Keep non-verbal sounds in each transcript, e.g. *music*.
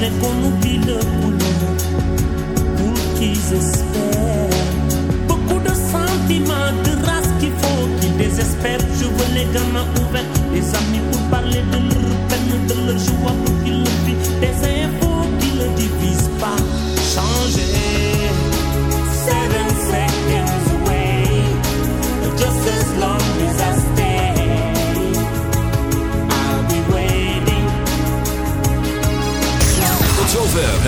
j'aimerais qu'on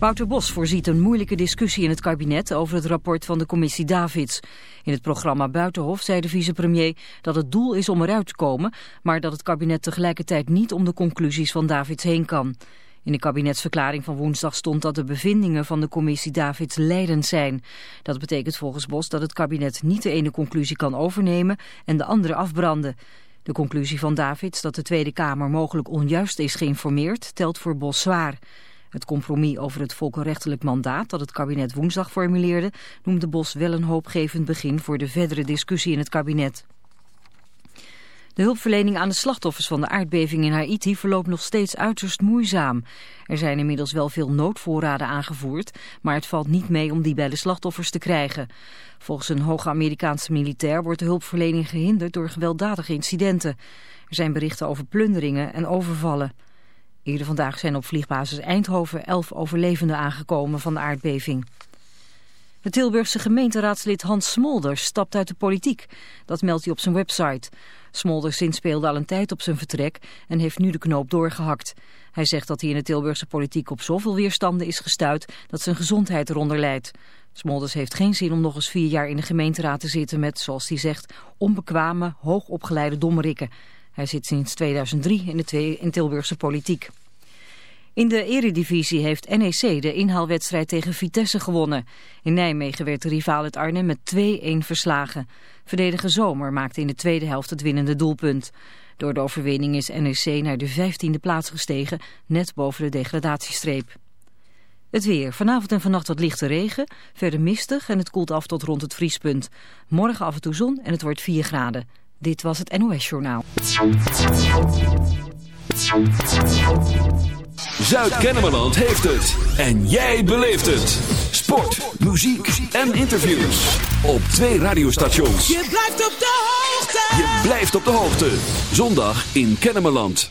Wouter Bos voorziet een moeilijke discussie in het kabinet over het rapport van de commissie Davids. In het programma Buitenhof zei de vicepremier dat het doel is om eruit te komen, maar dat het kabinet tegelijkertijd niet om de conclusies van Davids heen kan. In de kabinetsverklaring van woensdag stond dat de bevindingen van de commissie Davids leidend zijn. Dat betekent volgens Bos dat het kabinet niet de ene conclusie kan overnemen en de andere afbranden. De conclusie van Davids dat de Tweede Kamer mogelijk onjuist is geïnformeerd telt voor Bos zwaar. Het compromis over het volkenrechtelijk mandaat dat het kabinet woensdag formuleerde noemde Bos wel een hoopgevend begin voor de verdere discussie in het kabinet. De hulpverlening aan de slachtoffers van de aardbeving in Haiti verloopt nog steeds uiterst moeizaam. Er zijn inmiddels wel veel noodvoorraden aangevoerd, maar het valt niet mee om die bij de slachtoffers te krijgen. Volgens een hoge Amerikaanse militair wordt de hulpverlening gehinderd door gewelddadige incidenten. Er zijn berichten over plunderingen en overvallen. Eerder vandaag zijn op vliegbasis Eindhoven elf overlevenden aangekomen van de aardbeving. Het Tilburgse gemeenteraadslid Hans Smolders stapt uit de politiek. Dat meldt hij op zijn website. Smolders zinspeelde al een tijd op zijn vertrek en heeft nu de knoop doorgehakt. Hij zegt dat hij in de Tilburgse politiek op zoveel weerstanden is gestuurd dat zijn gezondheid eronder leidt. Smolders heeft geen zin om nog eens vier jaar in de gemeenteraad te zitten met, zoals hij zegt, onbekwame, hoogopgeleide dommerikken. Hij zit sinds 2003 in de in Tilburgse politiek. In de eredivisie heeft NEC de inhaalwedstrijd tegen Vitesse gewonnen. In Nijmegen werd de rivaal Arnhem met 2-1 verslagen. Verdediger Zomer maakte in de tweede helft het winnende doelpunt. Door de overwinning is NEC naar de 15e plaats gestegen, net boven de degradatiestreep. Het weer. Vanavond en vannacht wat lichte regen, verder mistig en het koelt af tot rond het vriespunt. Morgen af en toe zon en het wordt 4 graden. Dit was het NOS Journaal. Zuid-Kennemerland heeft het. En jij beleeft het. Sport, muziek en interviews. Op twee radiostations. Je blijft op de hoogte. Je blijft op de hoogte. Zondag in Kennemerland.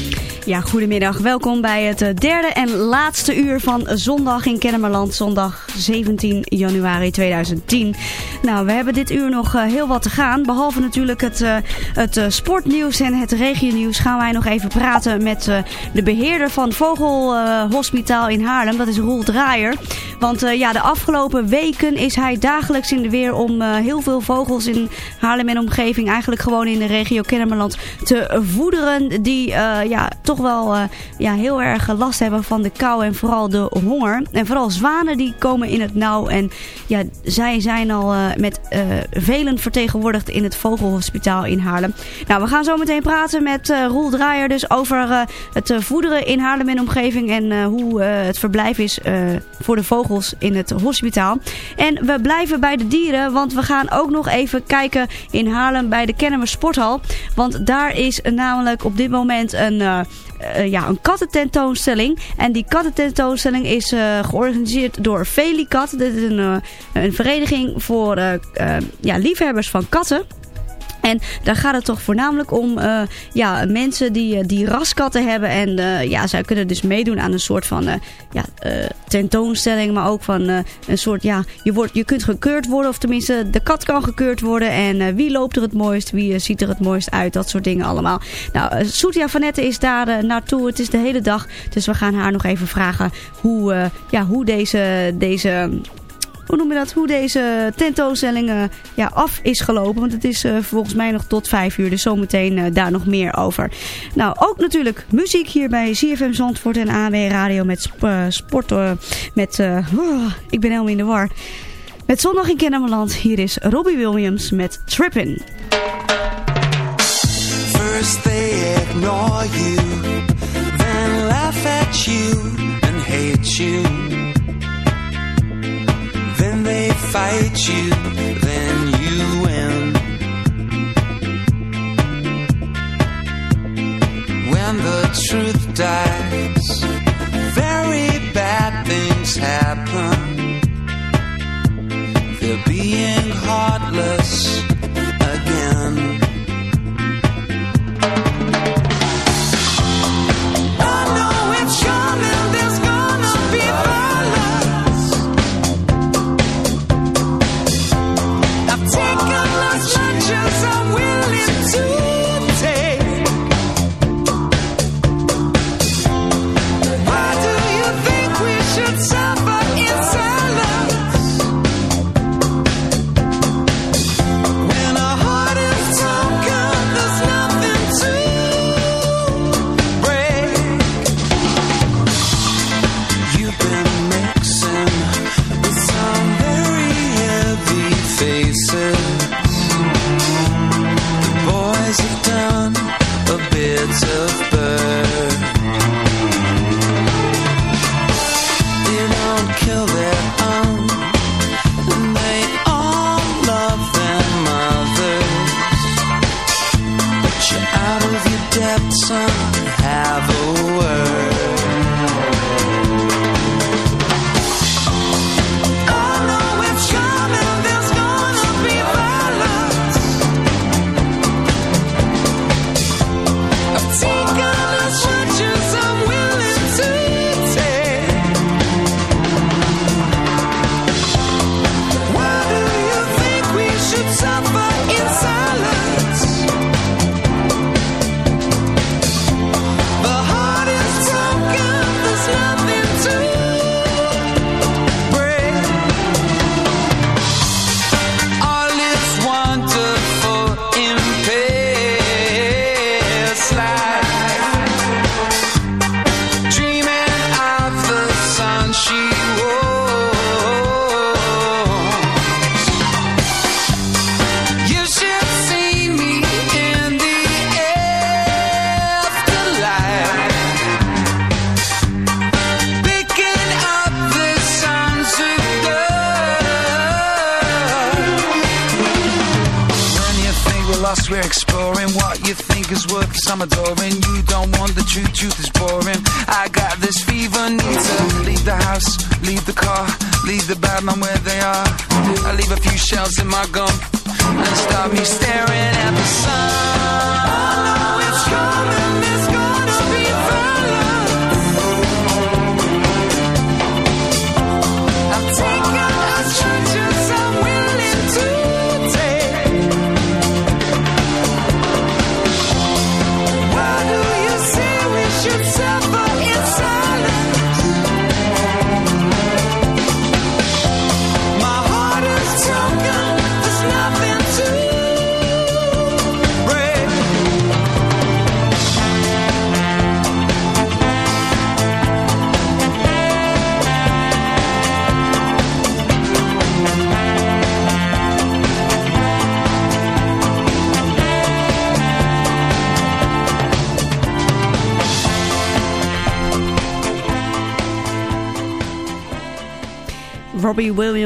Ja, goedemiddag. Welkom bij het eh, derde en laatste uur van Zondag in Kennemerland. Zondag 17 januari 2010. Nou, we hebben dit uur nog eh, heel wat te gaan. Behalve natuurlijk het, eh, het sportnieuws en het regionieuws gaan wij nog even praten met de beheerder van Vogelhospitaal in Haarlem. Dat is Roel Draaier. Want ja, de afgelopen weken is hij dagelijks in de weer om heel veel vogels in Haarlem en omgeving, eigenlijk gewoon in de regio Kennemerland, te voederen. Die eh, ja, toch wel eh, ja, heel erg last hebben van de kou en vooral de honger. En vooral zwanen die komen in het nauw. En ja, zij zijn al eh, met eh, velen vertegenwoordigd in het Vogelhospitaal in Haarlem. Nou, we gaan zo meteen praten met Roel Draaier dus over het voederen in Haarlem en omgeving. En hoe het verblijf is voor de vogels in het hospitaal. En we blijven bij de dieren, want we gaan ook nog even kijken in Haarlem bij de Kennemer Sporthal. Want daar is namelijk op dit moment een... eh, ja, een kattententoonstelling. En die kattententoonstelling is eh, georganiseerd door Felicat. Dit is een, eh, een vereniging voor ja, liefhebbers van katten. En daar gaat het toch voornamelijk om eh, ja, mensen die, eh, die raskatten hebben. En eh, ja, zij kunnen dus meedoen aan een soort van ja, tentoonstelling. Maar ook van een soort, ja, je, wordt, je kunt gekeurd worden. Of tenminste, de kat kan gekeurd worden. En wie loopt er het mooist? Wie ziet er het mooist uit? Dat soort dingen allemaal. Nou, Soetia Vanette is daar naartoe. Het is de hele dag. Dus we gaan haar nog even vragen hoe, ja, hoe deze... deze hoe noem je dat? Hoe deze tentoonstelling eh, ja, af is gelopen. Want het is eh, volgens mij nog tot vijf uur. Dus zometeen eh, daar nog meer over. Nou, ook natuurlijk muziek hier bij CFM Zandvoort en AW Radio met sp sport. met, oh, ik ben helemaal in de war. Met Zondag in Kennemerland. Hier is Robbie Williams met Trippin'. First they ignore you, then laugh at you and hate you. Fight you, then you win. When the truth dies,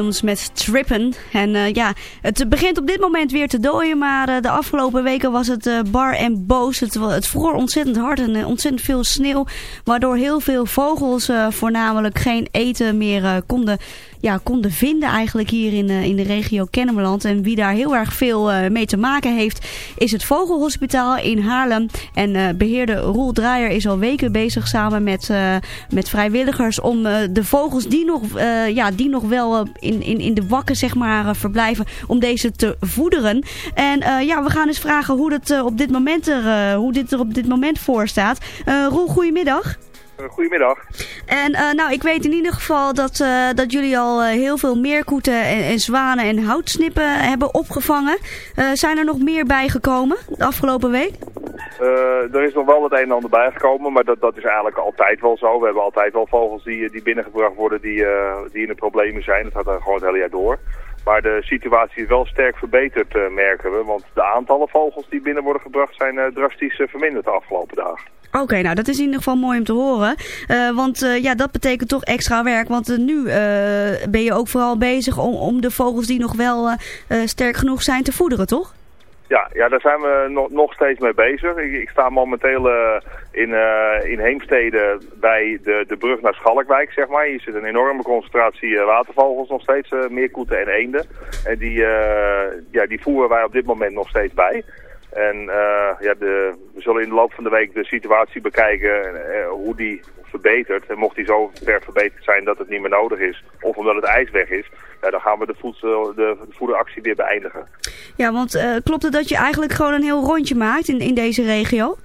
Met Trippen. En eh, ja, het begint op dit moment weer te dooien, maar eh, de afgelopen weken was het eh, bar en boos. Het, het vroor ontzettend hard en ontzettend veel sneeuw, waardoor heel veel vogels voornamelijk geen eten meer konden, ja, konden vinden eigenlijk hier in, eh, in de regio Kennemerland. En wie daar heel erg veel eh, mee te maken heeft, is het Vogelhospitaal in Haarlem. En eh, beheerder Roel Draaier is al weken bezig samen met, met vrijwilligers om de vogels die nog, ja, die nog wel in, in, in de wakken zeg maar, verblijven, om deze te voederen. En ja, we gaan eens vragen hoe, dat, op dit moment er, hoe dit er op dit moment voor staat. Roel, goedemiddag. Eh, Goedemiddag. En eh, nou, ik weet in ieder geval dat, eh, dat jullie al heel veel meerkoeten en, en zwanen en houtsnippen hebben opgevangen. Zijn er nog meer bijgekomen de afgelopen week? Er is nog wel het een en ander bijgekomen, maar dat, dat is eigenlijk altijd wel zo. We hebben altijd wel vogels die, die binnengebracht worden die, die in de problemen zijn. Dat gaat dan gewoon het hele jaar door. Maar de situatie is wel sterk verbeterd, merken we. Want de aantallen vogels die binnen worden gebracht zijn drastisch verminderd de afgelopen dagen. Oké, nou dat is in ieder geval mooi om te horen. Eh, want eh, ja, dat betekent toch extra werk. Want eh, nu ben je ook vooral bezig om, de vogels die nog wel sterk genoeg zijn te voederen, toch? Ja, ja daar zijn we nog, nog steeds mee bezig. Ik, ik sta momenteel in, in Heemstede bij de, de brug naar Schalkwijk, zeg maar. Hier zit een enorme concentratie watervogels nog steeds, meerkoeten en eenden. En die, ja, die voeren wij op dit moment nog steeds bij. En eh, ja, de, we zullen in de loop van de week de situatie bekijken, eh, hoe die verbetert. En mocht die zo ver verbeterd zijn dat het niet meer nodig is, of omdat het ijs weg is, ja, dan gaan we de, voedsel, de, de voederactie weer beëindigen. Ja, want eh, klopt het dat je eigenlijk gewoon een heel rondje maakt in, in deze regio?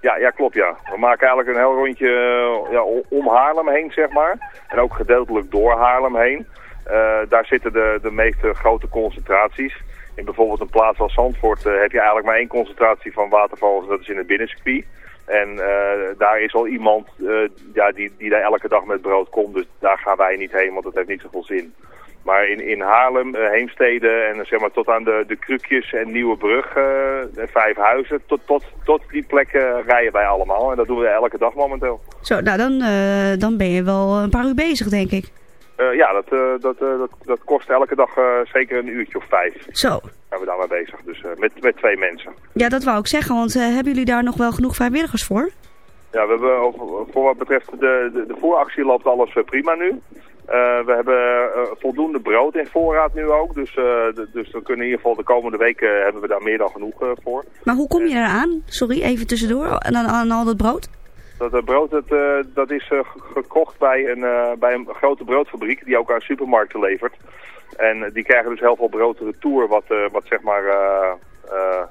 Ja, ja, klopt ja. We maken eigenlijk een heel rondje ja, om Haarlem heen, zeg maar. En ook gedeeltelijk door Haarlem heen. Daar zitten de, de meeste grote concentraties. In bijvoorbeeld een plaats als Zandvoort eh, heb je eigenlijk maar één concentratie van watervogels. Dat is in het binnencircuit. En eh, daar is al iemand eh, ja, die, die daar elke dag met brood komt. Dus daar gaan wij niet heen, want dat heeft niet zoveel zin. Maar in, in Haarlem, eh, Heemstede en zeg maar tot aan de, de Krukjes en Nieuwebrug, eh en vijf huizen, tot, tot, tot die plekken rijden wij allemaal. En dat doen we elke dag momenteel. Zo, nou dan, dan ben je wel een paar uur bezig, denk ik. Eh, ja, dat, eh, dat, eh, dat, dat kost elke dag zeker een uurtje of vijf. Zo. Zijn we daar mee bezig. Dus met, met twee mensen. Ja, dat wou ik zeggen, want hebben jullie daar nog wel genoeg vrijwilligers voor? Ja, we hebben over, voor wat betreft de, de, de vooractie loopt alles prima nu. We hebben voldoende brood in voorraad nu ook. Dus, de- dus we kunnen in ieder geval de komende weken hebben we daar meer dan genoeg voor. Maar hoe kom je eraan? Sorry, even tussendoor. En aan, aan al dat brood? Dat eh, brood dat, eh, dat is eh, ge- gekocht bij een, bij een grote broodfabriek die ook aan supermarkten levert. En die krijgen dus heel veel brood retour wat, wat zeg maar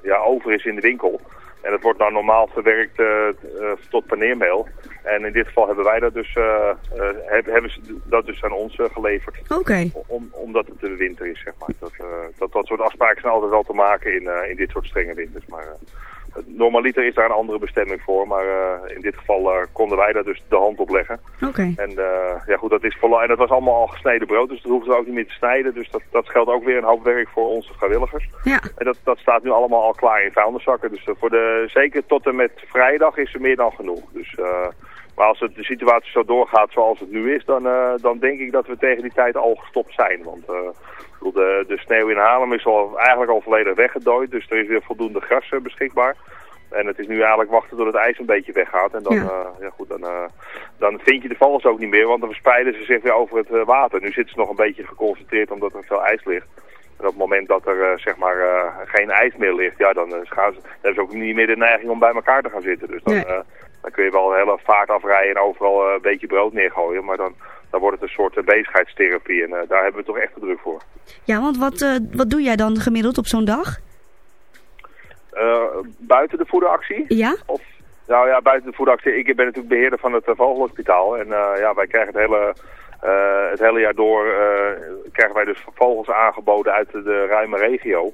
ja, over is in de winkel. En dat wordt nou normaal verwerkt tot paneermeel. En in dit geval hebben wij dat dus, heb- hebben ze dat dus aan ons geleverd. Oké. Om, omdat het de winter is, zeg maar. Dat, dat, dat soort afspraken zijn altijd wel te maken in, in dit soort strenge winters. Maar normaliter is daar een andere bestemming voor. Maar eh, in dit geval eh, konden wij daar dus de hand op leggen. Oké. En eh, ja goed, dat is en dat was allemaal al gesneden brood, dus dat hoefden we ook niet meer te snijden. Dus dat, dat geldt ook weer een hoop werk voor onze vrijwilligers. Ja. En dat, dat staat nu allemaal al klaar in vuilniszakken. Dus voor de, zeker tot en met vrijdag is er meer dan genoeg. Dus Maar als het, de situatie zo doorgaat zoals het nu is, dan, eh, dan denk ik dat we tegen die tijd al gestopt zijn. Want bedoel, de, de sneeuw in Haarlem is al, eigenlijk al volledig weggedooid, dus er is weer voldoende gras eh, beschikbaar. En het is nu eigenlijk wachten tot het ijs een beetje weggaat. En dan, Ja. ja. goed, dan, dan vind je de vogels ook niet meer, want dan verspreiden ze zich weer over het water. Nu zitten ze nog een beetje geconcentreerd omdat er veel ijs ligt. En op het moment dat er zeg maar geen ijs meer ligt, ja, dan, gaan ze, dan hebben ze ook niet meer de neiging om bij elkaar te gaan zitten. Dus dan, Nee. Dan kun je wel een hele vaart afrijden en overal eh, een beetje brood neergooien. Maar dan, dan wordt het een soort eh, bezigheidstherapie en eh, daar hebben we toch echt de druk voor. Ja, want wat, wat doe jij dan gemiddeld op zo'n dag? Buiten de voederactie? Ja? Of, nou ja, buiten de voederactie. Ik ben natuurlijk beheerder van het Vogelhospitaal. En ja, wij krijgen het hele, het hele jaar door krijgen wij dus vogels aangeboden uit de, de ruime regio.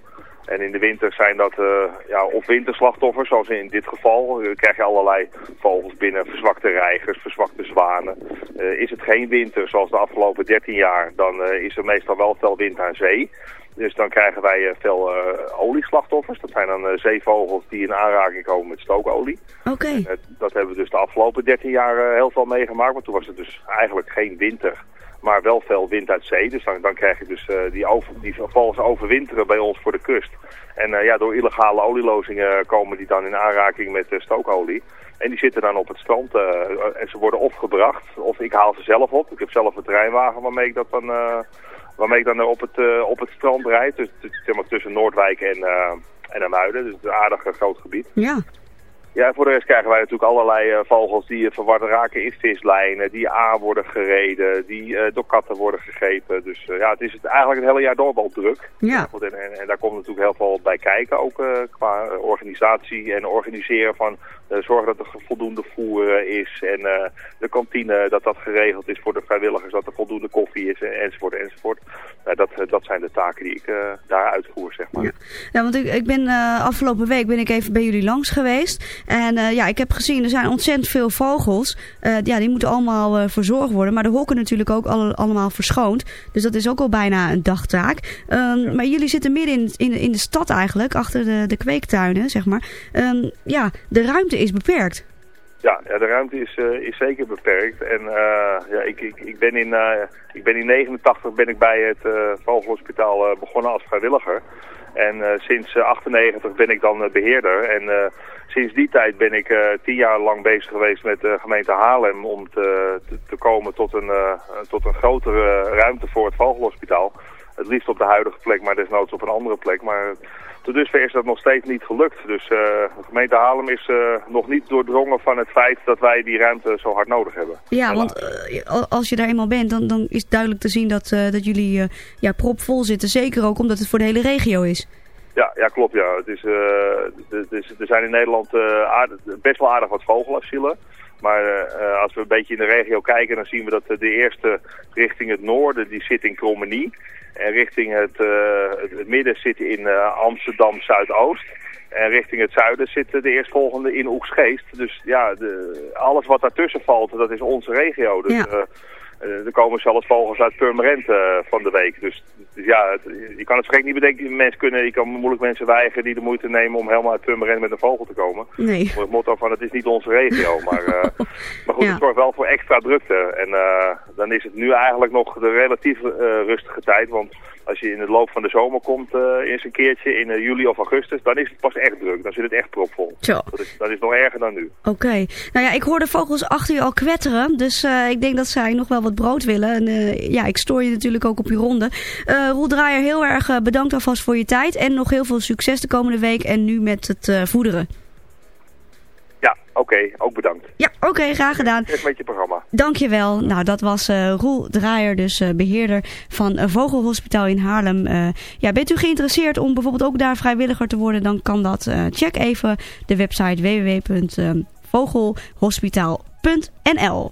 En in de winter zijn dat eh, ja, of winterslachtoffers, zoals in dit geval. Dan krijg je allerlei vogels binnen, verzwakte reigers, verzwakte zwanen. Eh, is het geen winter, zoals de afgelopen 13 jaar, dan eh, is er meestal wel veel wind aan zee. Dus dan krijgen wij eh, veel eh, olieslachtoffers. Dat zijn dan eh, zeevogels die in aanraking komen met stookolie. Oké. Eh, dat hebben we dus de afgelopen 13 jaar eh, heel veel meegemaakt. Want toen was het dus eigenlijk geen winter, maar wel veel wind uit zee. Dus dan, krijg je dus eh, die, over, die overwinteren bij ons voor de kust. En eh, ja, door illegale olielozingen komen die dan in aanraking met eh, stookolie. En die zitten dan op het strand eh, en ze worden of gebracht, of ik haal ze zelf op. Ik heb zelf een terreinwagen waarmee ik dat dan... eh, waarmee ik dan op het, eh, op het strand rijd. Dus, zeg maar, tussen Noordwijk en, eh en Amuiden. Dus het is een aardig eh, groot gebied. Ja. Ja, voor de rest krijgen wij natuurlijk allerlei eh, vogels die uh, verward raken in vislijnen, die aan worden gereden, die eh, door katten worden gegrepen. Dus eh, ja, het is het eigenlijk het hele jaar door wel druk. Ja. En, en, en daar komt natuurlijk heel veel bij kijken, ook eh, qua eh, organisatie en organiseren van eh, zorgen dat er voldoende voer eh, is en eh, de kantine, dat dat geregeld is voor de vrijwilligers, dat er voldoende koffie is en, enzovoort enzovoort. Nou, dat, eh, dat zijn de taken die ik eh, daar uitvoer, zeg maar. Ja. Ja, want ik, ik ben eh, afgelopen week ben ik even bij jullie langs geweest. En eh, ja, ik heb gezien, er zijn ontzettend veel vogels. Eh, ja, die moeten allemaal eh, verzorgd worden. Maar de hokken natuurlijk ook alle, allemaal verschoond. Dus dat is ook al bijna een dagtaak. Ehm, Maar jullie zitten midden in, in, in de stad eigenlijk, achter de, de kweektuinen, zeg maar. Ehm, ja, de ruimte is beperkt. Ja, de ruimte is, is zeker beperkt. En ja, ik, ik, ik, ben in, eh, ik ben in 89 ben ik bij het Vogelhospitaal begonnen als vrijwilliger. En eh, sinds eh, 98 ben ik dan eh, beheerder. En eh, sinds die tijd ben ik eh, tien jaar lang bezig geweest met de gemeente Haarlem om te, te, te komen tot een, eh, tot een grotere ruimte voor het Vogelhospitaal. Het liefst op de huidige plek, maar desnoods op een andere plek. Maar tot dusver is dat nog steeds niet gelukt. Dus eh, de gemeente Haarlem is eh, nog niet doordrongen van het feit dat wij die ruimte zo hard nodig hebben. Ja, want eh, al- als je daar eenmaal bent, dan, dan is duidelijk te zien dat, dat jullie ja, propvol zitten. Zeker ook omdat het voor de hele regio is. Ja, ja klopt. Ja. Het is, d- dus, er zijn in Nederland aardig- best wel aardig wat vogelasielen. Maar eh, als we een beetje in de regio kijken, dan zien we dat eh, de eerste richting het noorden, die zit in Krommenie. En richting het, eh, het, midden zit in eh, Amsterdam Zuidoost. En richting het zuiden zit de eerstvolgende in Oeksgeest. Dus ja, de, alles wat daartussen valt, dat is onze regio. Dus Ja. Eh, er komen zelfs vogels uit Purmerend eh, van de week. Dus, dus ja, het- je kan het schrik niet bedenken. Mensen kunnen, je kan moeilijk mensen weigeren die de moeite nemen om helemaal uit Purmerend met een vogel te komen. Nee. Voor het motto van het is niet onze regio. Maar, eh, *laughs* maar goed, Ja. het zorgt wel voor extra drukte. En dan is het nu eigenlijk nog de relatief rustige tijd. Want als je in de loop van de zomer komt, eh eens een keertje in eh, juli of augustus, dan is het pas echt druk. Dan zit het echt propvol. Zo. Dat is, dat is nog erger dan nu. Oké. Nou ja, ik hoor de vogels achter je al kwetteren. Dus eh, ik denk dat zij nog wel wat brood willen. En ja, ik stoor je natuurlijk ook op je ronde. Roel Draaier, heel erg bedankt alvast voor je tijd. En nog heel veel succes de komende week. En nu met het voederen. Oké. ook bedankt. Ja, oké, graag gedaan. Succes met je programma. Dankjewel. Nou, dat was eh Roel Draaier, dus eh, beheerder van eh, Vogelhospitaal in Haarlem. Ja, bent u geïnteresseerd om bijvoorbeeld ook daar vrijwilliger te worden, dan kan dat. Check even de website www.vogelhospitaal.nl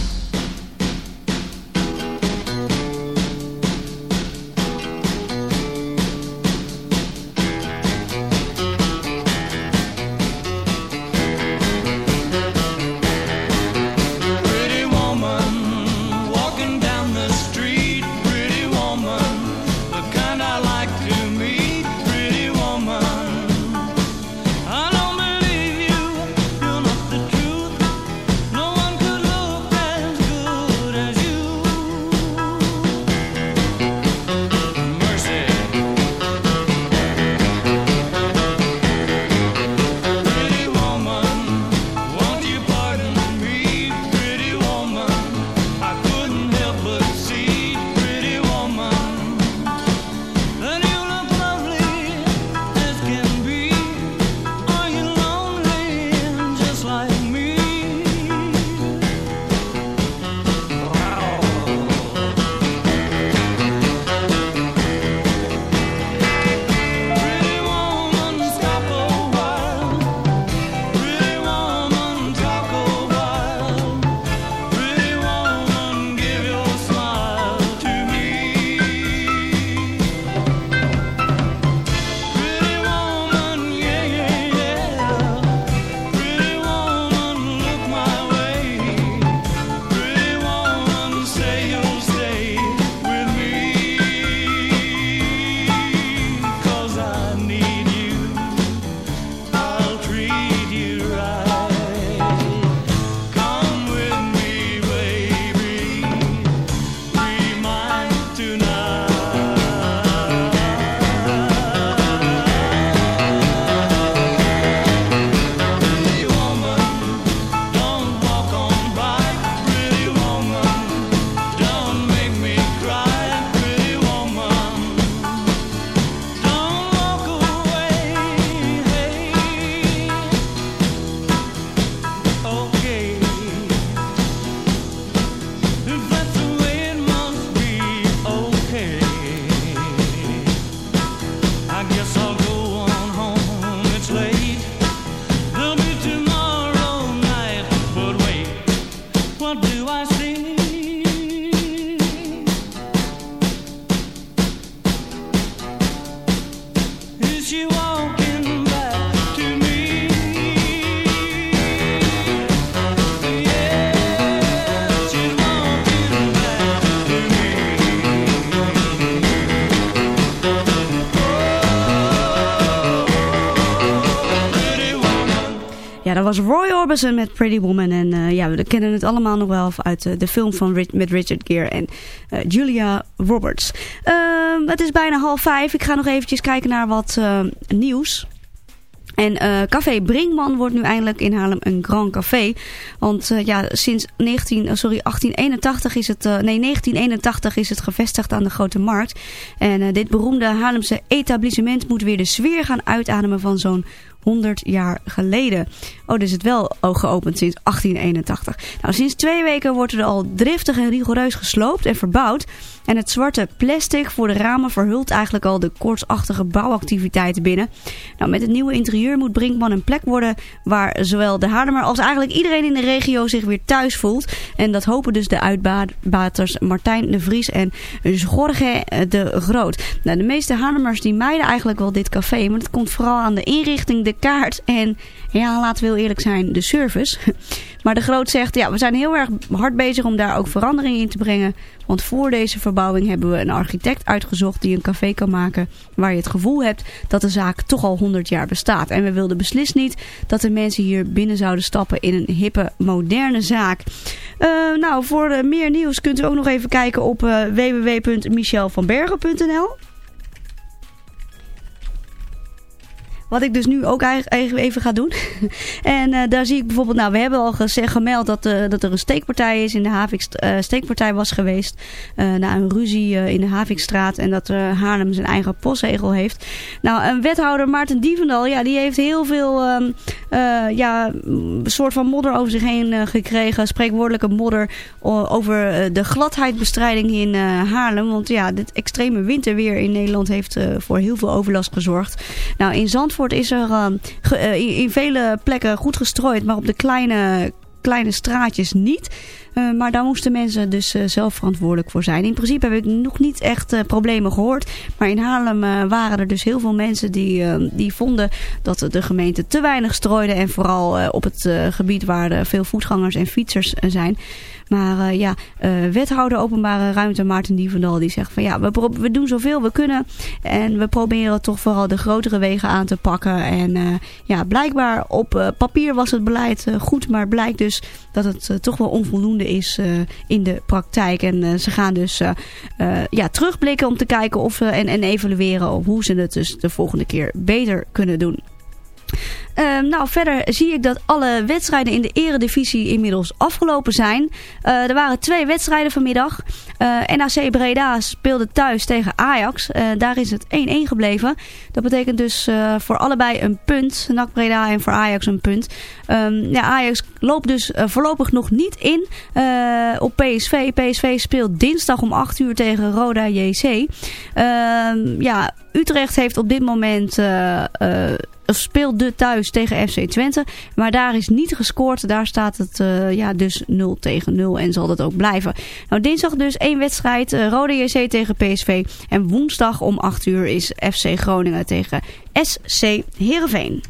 Was Roy Orbison met Pretty Woman. En eh, ja, we kennen het allemaal nog wel uit eh, de film van met Richard Gere en eh, Julia Roberts. Ehm, het is bijna half vijf. Ik ga nog eventjes kijken naar wat nieuws. En Café Brinkman wordt nu eindelijk in Haarlem een Grand Café. Want ja, sinds 19, oh, sorry, 1881 is het, nee, 1981 is het gevestigd aan de Grote Markt. En dit beroemde Haarlemse etablissement moet weer de sfeer gaan uitademen van zo'n 100 jaar geleden. Oh, dus het wel ook geopend sinds 1881. Nou, sinds twee weken wordt er al driftig en rigoureus gesloopt en verbouwd. En het zwarte plastic voor de ramen verhult eigenlijk al de koortsachtige bouwactiviteiten binnen. Nou, met het nieuwe interieur moet Brinkman een plek worden waar zowel de Haarlemmer als eigenlijk iedereen in de regio zich weer thuis voelt. En dat hopen dus de uitbaters Martijn de Vries en Jorge de Groot. Nou, de meeste Haarlemmers die mijden eigenlijk wel dit café, maar het komt vooral aan de inrichting, de kaart en ja, laten we heel eerlijk zijn, de service. *laughs* Maar de Groot zegt, ja, we zijn heel erg hard bezig om daar ook verandering in te brengen. Want voor deze verbouwing hebben we een architect uitgezocht die een café kan maken waar je het gevoel hebt dat de zaak toch al 100 jaar bestaat. En we wilden beslist niet dat de mensen hier binnen zouden stappen in een hippe, moderne zaak. Eh, nou, voor eh, meer nieuws kunt u ook nog even kijken op eh, www.michelvanbergen.nl. Wat ik dus nu ook eigenlijk even ga doen. *laughs* en eh, daar zie ik bijvoorbeeld, nou we hebben al gezegd, gemeld dat, eh, dat er een steekpartij is in de Havik, eh, steekpartij was geweest. na een ruzie in de Havikstraat en dat Haarlem zijn eigen postzegel heeft. Nou, een wethouder Maarten Dievendal, ja, die heeft heel veel ehm, eh, ja, een soort van modder over zich heen gekregen. Spreekwoordelijke modder over de gladheidbestrijding in Haarlem. Want ja, dit extreme winterweer in Nederland heeft voor heel veel overlast gezorgd. Nou, in Zandvoort is er ehm, eh, in, in vele plekken goed gestrooid, maar op de kleine, kleine straatjes niet. Eh, maar daar moesten mensen dus eh, zelf verantwoordelijk voor zijn. In principe heb ik nog niet echt eh, problemen gehoord. Maar in Haarlem waren er dus heel veel mensen die, die vonden dat de gemeente te weinig strooide. En vooral op het gebied waar er veel voetgangers en fietsers zijn. Maar ja, wethouder openbare ruimte Maarten Dievendal die zegt van ja, we, we doen zoveel we kunnen. En we proberen toch vooral de grotere wegen aan te pakken. En ja, blijkbaar op papier was het beleid goed. Maar blijkt dus dat het toch wel onvoldoende is eh, in de praktijk. En eh, ze gaan dus eh, ja, terugblikken om te kijken of en, en evalueren op hoe ze het dus de volgende keer beter kunnen doen. Ehm, nou, verder zie ik dat alle wedstrijden in de eredivisie inmiddels afgelopen zijn. Eh, er waren twee wedstrijden vanmiddag. Eh, NAC Breda speelde thuis tegen Ajax. Eh, daar is het 1-1 gebleven. Dat betekent dus voor allebei een punt. NAC Breda en voor Ajax een punt. Ehm, ja, Ajax loopt dus voorlopig nog niet in op PSV. PSV speelt dinsdag om 8 uur tegen Roda JC. Ehm, ja, Utrecht heeft op dit moment... speelt de thuis tegen FC Twente. Maar daar is niet gescoord. Daar staat het eh, ja, dus 0 tegen 0 en zal dat ook blijven. Nou, dinsdag dus één wedstrijd. eh Rode JC tegen PSV. En woensdag om 8 uur is FC Groningen tegen SC Heerenveen.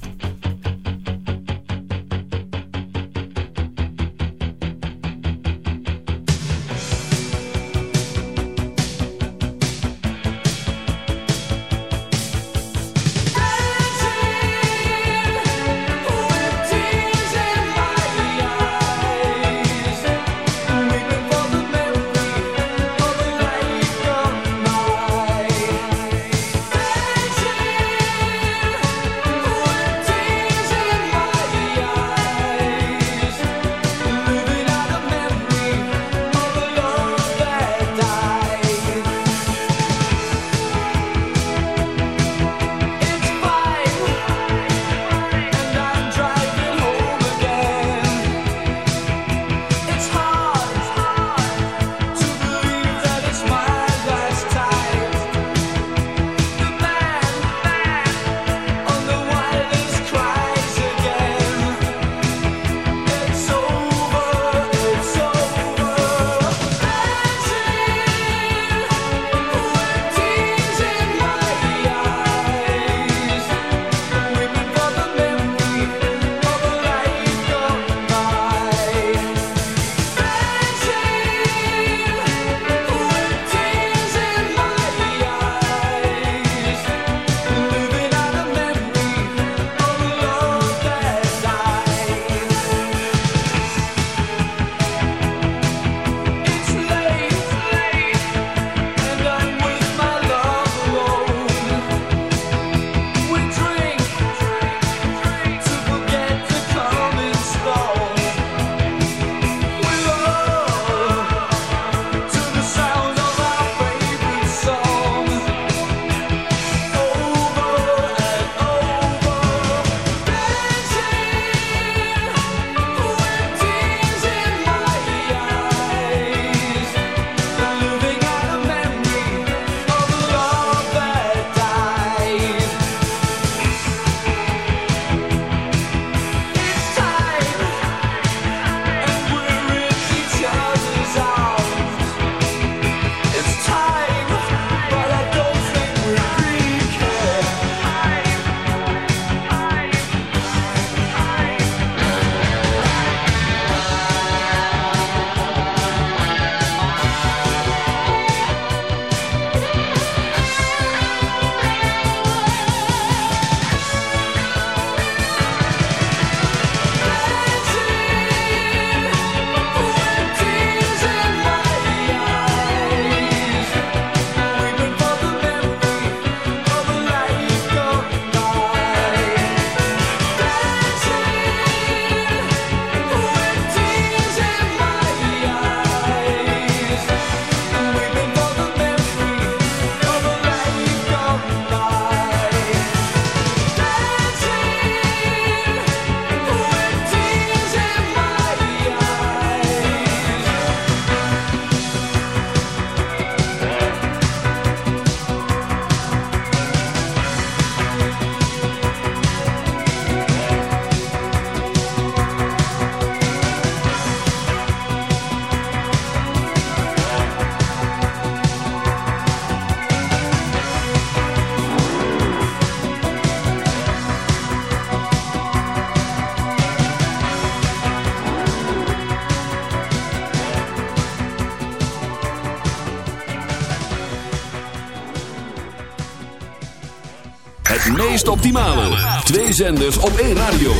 Meest optimale. Twee zenders op één radio.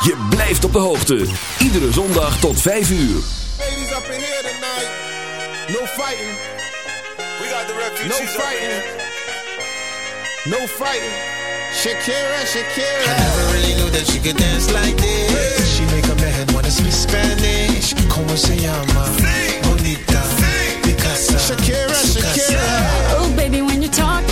Je blijft op de hoogte. Iedere zondag tot 5 uur. Ladies up in here tonight. No fighting. We got the No refugees up fighting. No fighting. Shakira, Shakira. I never really knew that she could dance like this. She make a man wanna speak Spanish. Como se llama? Bonita. Picasa. Shakira. Shakira. Oh, baby, when you talk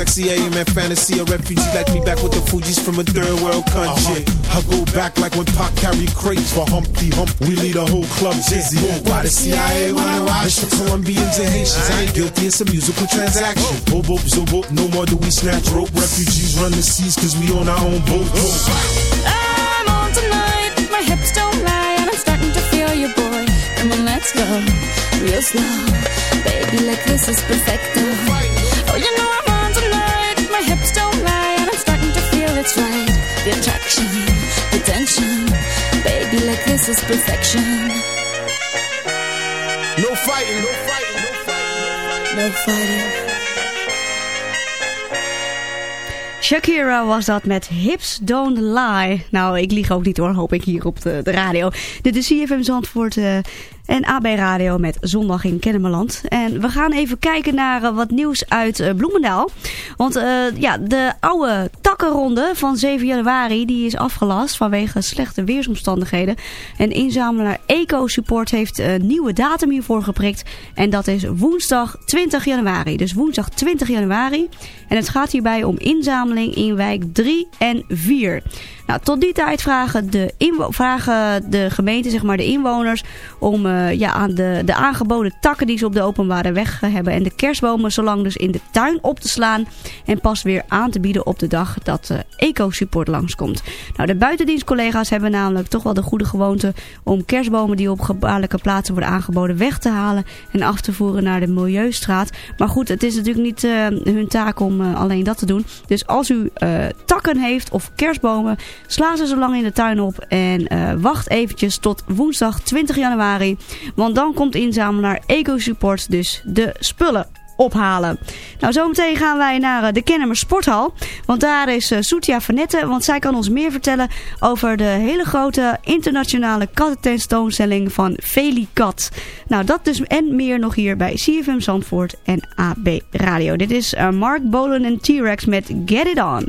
Sexy, I am in fantasy. A refugee like me back with the Fuji's from a third world country. Uh-huh. I go back like when Pac carried crates for Humpty Hump. We lead a whole club dizzy. Why the CIA wanna watch? It's for Colombians and Haitians. I ain't guilty, it's a musical transaction. Boop, boop, so boop, no more do we snatch rope. Refugees run the seas cause we on our own boat. I'm on tonight, my hips don't lie, and I'm starting to feel you, boy. Come on, let's go real slow, baby. Like this is perfecto. Oh, you know it's right. The attraction, the tension, baby. Like this is perfection. No fighting, no fighting, no fighting. No fighting. Shakira was dat met Hips Don't Lie. Nou, ik lieg ook niet hoor, hoop ik hier op de, de radio. Dit is CFM Zandvoort eh, en AB Radio met Zondag in Kennemerland. En we gaan even kijken naar eh, wat nieuws uit eh, Bloemendaal. Want eh, ja, de oude takkenronde van 7 januari die is afgelast vanwege slechte weersomstandigheden. En inzamelaar Eco Support heeft een nieuwe datum hiervoor geprikt. En dat is woensdag 20 januari. Dus woensdag 20 januari. En het gaat hierbij om inzameling in wijk 3 en 4. Nou, tot die tijd vragen de, vragen de gemeente, zeg maar de inwoners, om eh, ja, aan de, de aangeboden takken die ze op de openbare weg hebben en de kerstbomen zolang dus in de tuin op te slaan en pas weer aan te bieden op de dag dat eh Eco-support langskomt. Nou, de buitendienstcollega's hebben namelijk toch wel de goede gewoonte om kerstbomen die op gevaarlijke plaatsen worden aangeboden weg te halen en af te voeren naar de Milieustraat. Maar goed, het is natuurlijk niet eh, hun taak om alleen dat te doen. Dus als u takken heeft of kerstbomen, sla ze zo lang in de tuin op en eh, wacht eventjes tot woensdag 20 januari. Want dan komt inzamelaar Eco Support dus de spullen ophalen. Nou, zometeen gaan wij naar eh, de Kennemer Sporthal. Want daar is uh, Soetia Vanette. Want zij kan ons meer vertellen over de hele grote internationale kattententoonstelling van Felicat. Nou, dat dus en meer nog hier bij CFM Zandvoort en AB Radio. Dit is Mark Bolen en T-Rex met Get It On.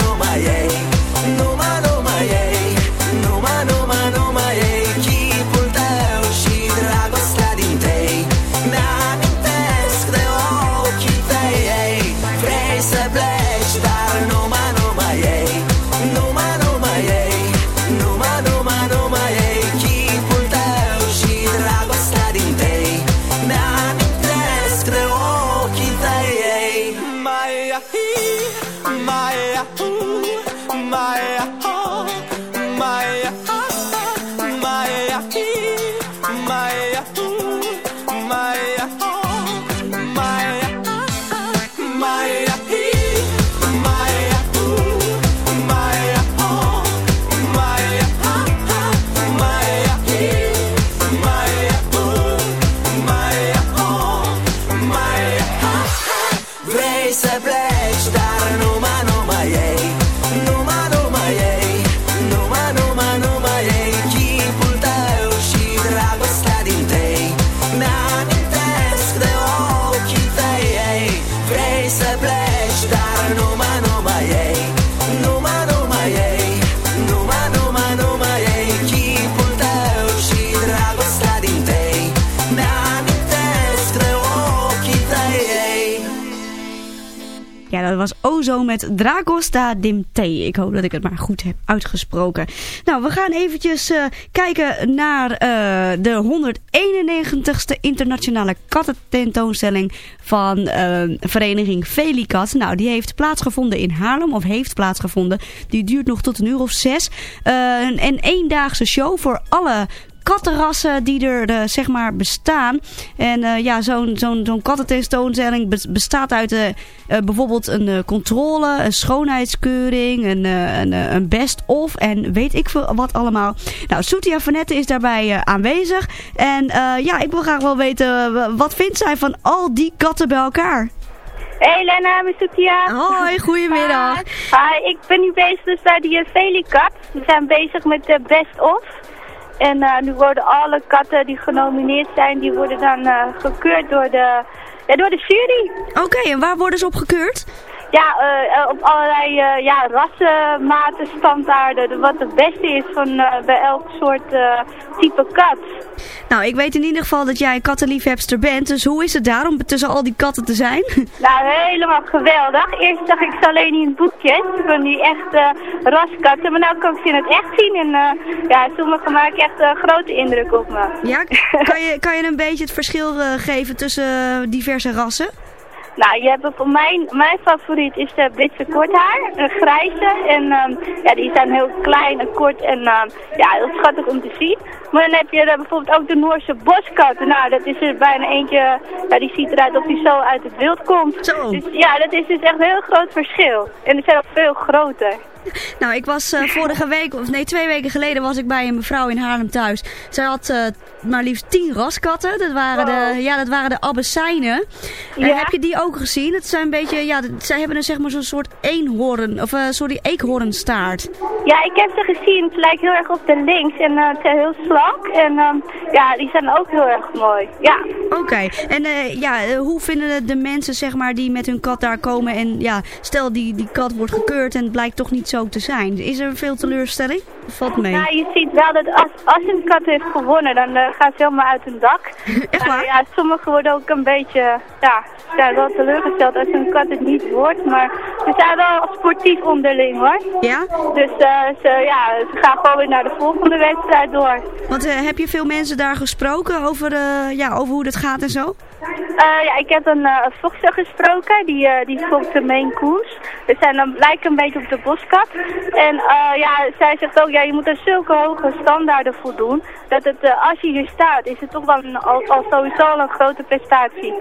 ei Numai, Ozo met Dragosta Dimte. Ik hoop dat ik het maar goed heb uitgesproken. Nou, we gaan eventjes eh, kijken naar eh, de 191ste internationale kattententoonstelling van eh, vereniging Felicat. Nou, die heeft plaatsgevonden in Haarlem, of heeft plaatsgevonden. Die duurt nog tot een uur of zes. Een, een eendaagse show voor alle kattenrassen die er eh, zeg maar bestaan. En eh, ja, zo'n zo'n zo'n kattententoonstelling bes- bestaat uit eh, bijvoorbeeld een controle, een schoonheidskeuring, een, een, een best-of en weet ik veel wat allemaal. Nou, Soetia Vanette is daarbij aanwezig. En ja, ik wil graag wel weten, wat vindt zij van al die katten bij elkaar? Hey Lena, mijn Soetia. Hoi, goedemiddag. Hi, ik ben nu bezig dus bij die Felicat. We zijn bezig met de Best Of. En eh, nu worden alle katten die genomineerd zijn, die worden dan eh, gekeurd door de, ja, door de jury. Oké, en waar worden ze op gekeurd? Ja, eh, eh, op allerlei eh, ja, rassenmaten, standaarden. de- Wat het beste is van bij elk soort type kat. Nou, ik weet in ieder geval dat jij een kattenliefhebster bent. Dus hoe is het daar om tussen al die katten te zijn? *laughs* Nou, helemaal geweldig. Eerst zag ik ze alleen in boekjes, van die echte raskatten. Maar nu kan ik ze in het echt zien. En ja, sommige maken echt een grote indruk op me. Ja, *laughs* kan je, kan je een beetje het verschil geven tussen diverse rassen? Nou, je hebt voor mijn, mijn favoriet is de Britse korthaar, een grijze. En ehm, ja, die zijn heel klein en kort en ehm, ja, heel schattig om te zien. Maar dan heb je er bijvoorbeeld ook de Noorse boskatten. Nou, dat is er bijna eentje, ja, die ziet eruit of die zo uit het wild komt. Dus ja, dat is dus echt een heel groot verschil. En er zijn ook veel groter. Nou, ik was eh, vorige week, of nee, twee weken geleden was ik bij een mevrouw in Haarlem thuis. Zij had eh, maar liefst tien raskatten. Dat waren de, ja, dat waren de abyssijnen. En Ja. heb je die ook gezien? Het zijn een beetje, ja, dat- zij hebben een zeg maar zo'n soort eenhoorn, of eh sorry, eekhoornstaart. Ja, ik heb ze gezien. Het lijkt heel erg op de links en het zijn heel slank. En ehm, ja, die zijn ook heel erg mooi. Ja. Oké, en ja, hoe vinden de mensen zeg maar die met hun kat daar komen en ja, stel die, die kat wordt gekeurd en het blijkt toch niet zo te zijn. Is er veel teleurstelling? Of valt mee? Nou, je ziet wel dat als, als een kat heeft gewonnen, dan eh, gaat ze helemaal uit hun dak. *laughs* Echt waar? ja, sommigen worden ook een beetje, ja, zijn wel teleurgesteld als een kat het niet wordt. Maar ze zijn wel sportief onderling hoor. Ja? Dus eh, ze, ja, ze gaan gewoon weer naar de volgende wedstrijd door. Want eh, heb je veel mensen daar gesproken over, ja, over hoe dat gaat en zo? Eh, ja, ik heb een, uh, gesproken, die, eh die de Maine Coons. Ze zijn een, lijken een beetje op de boskat. En ja, zij zegt ook, ja, je moet aan zulke hoge standaarden voldoen. Dat het, als je hier staat, is het toch wel een, al, al sowieso al een grote prestatie.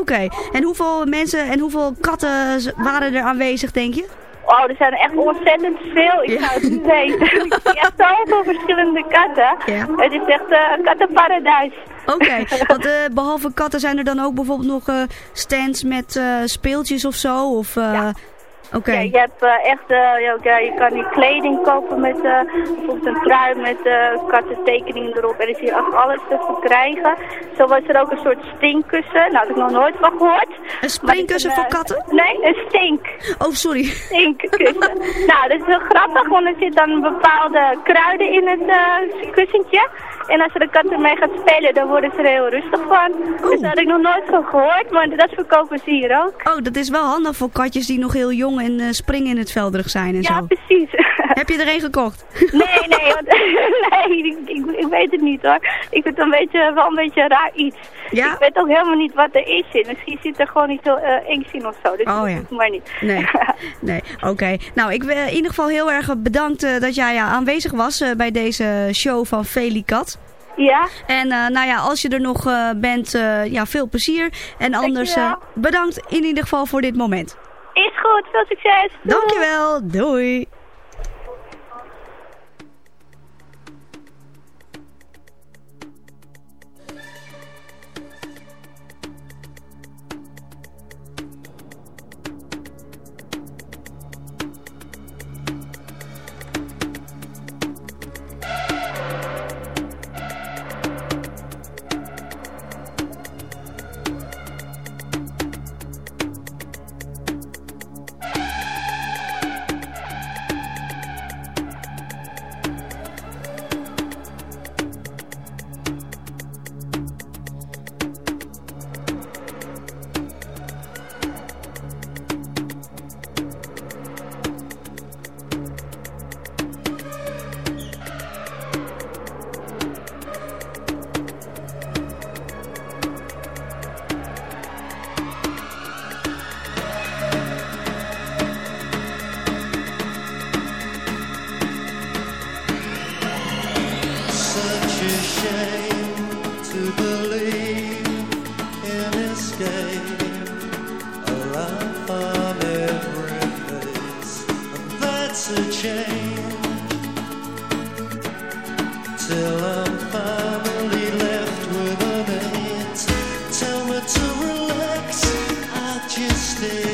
Oké, en hoeveel mensen en hoeveel katten waren er aanwezig, denk je? Oh, er zijn echt ontzettend veel. Ik zou het niet weten. *laughs* ik zie echt zoveel verschillende katten. Ja. Het is echt een kattenparadijs. *laughs* Oké, want eh, behalve katten zijn er dan ook bijvoorbeeld nog eh, stands met eh, speeltjes of zo? Of, eh, Oké. Ja, je hebt echt, ja, je kan hier kleding kopen met bijvoorbeeld een trui met kattentekeningen erop. En er is hier echt alles te verkrijgen. Zo was er ook een soort stinkkussen. Nou, daar heb ik nog nooit van gehoord. Een springkussen voor katten? Nee, een stink. Oh, sorry. Stinkkussen. *laughs* nou, dat is heel grappig, want er zit dan bepaalde kruiden in het kussentje. En als er de kat ermee gaat spelen, dan worden ze er heel rustig van. Dus daar had ik nog nooit van gehoord, maar dat verkopen ze hier ook. Oh, dat is wel handig voor katjes die nog heel jong en uh, springen in het velderig zijn en ja, zo. precies. Heb je er een gekocht? Nee, nee, want, *laughs* niet hoor. Ik vind het een beetje, wel een beetje raar iets. Ja? Ik weet ook helemaal niet wat er is in. Misschien zit er gewoon niet zo uh, engs in of zo. Dus oh, dat ja. maar niet. Nee, *laughs* nee. oké. Okay. Nou, ik wil in ieder geval heel erg bedankt uh, dat jij aanwezig was bij deze show van Felicat. Ja. En uh, nou ja, als je er nog uh, bent, uh, ja, veel plezier. En anders bedankt in ieder geval voor dit moment. Is goed, veel succes. Doei. Dankjewel, doei. say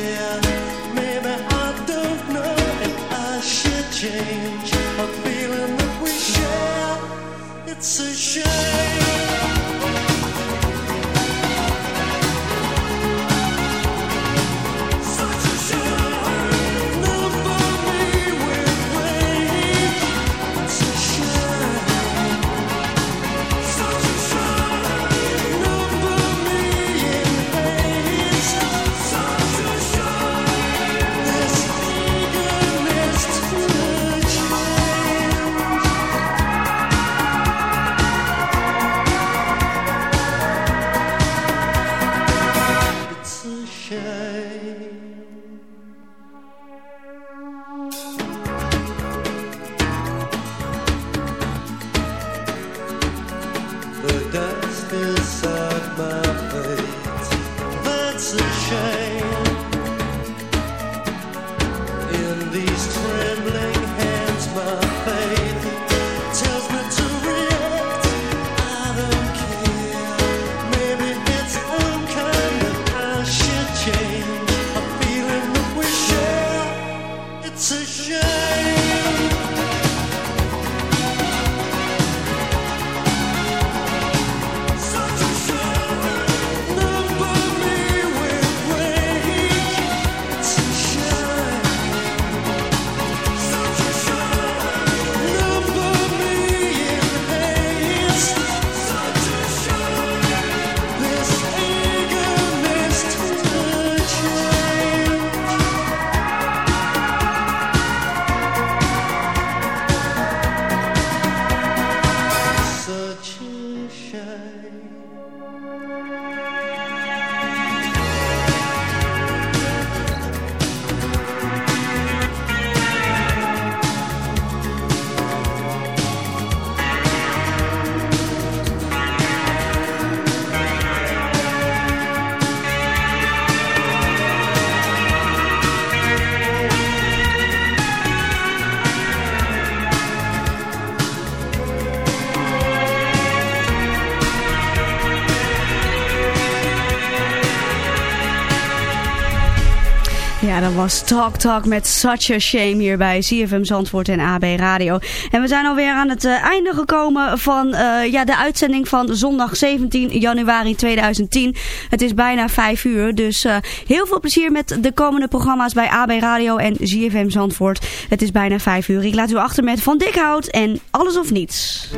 Talk Talk met Such a Shame hier bij CFM Zandvoort en AB Radio. En we zijn alweer aan het eh, einde gekomen van eh, ja, de uitzending van zondag 17 januari 2010. Het is bijna 5 uur, dus eh, heel veel plezier met de komende programma's bij AB Radio en CFM Zandvoort. Het is bijna 5 uur. Ik laat u achter met Van Dikhout en Alles of Niets.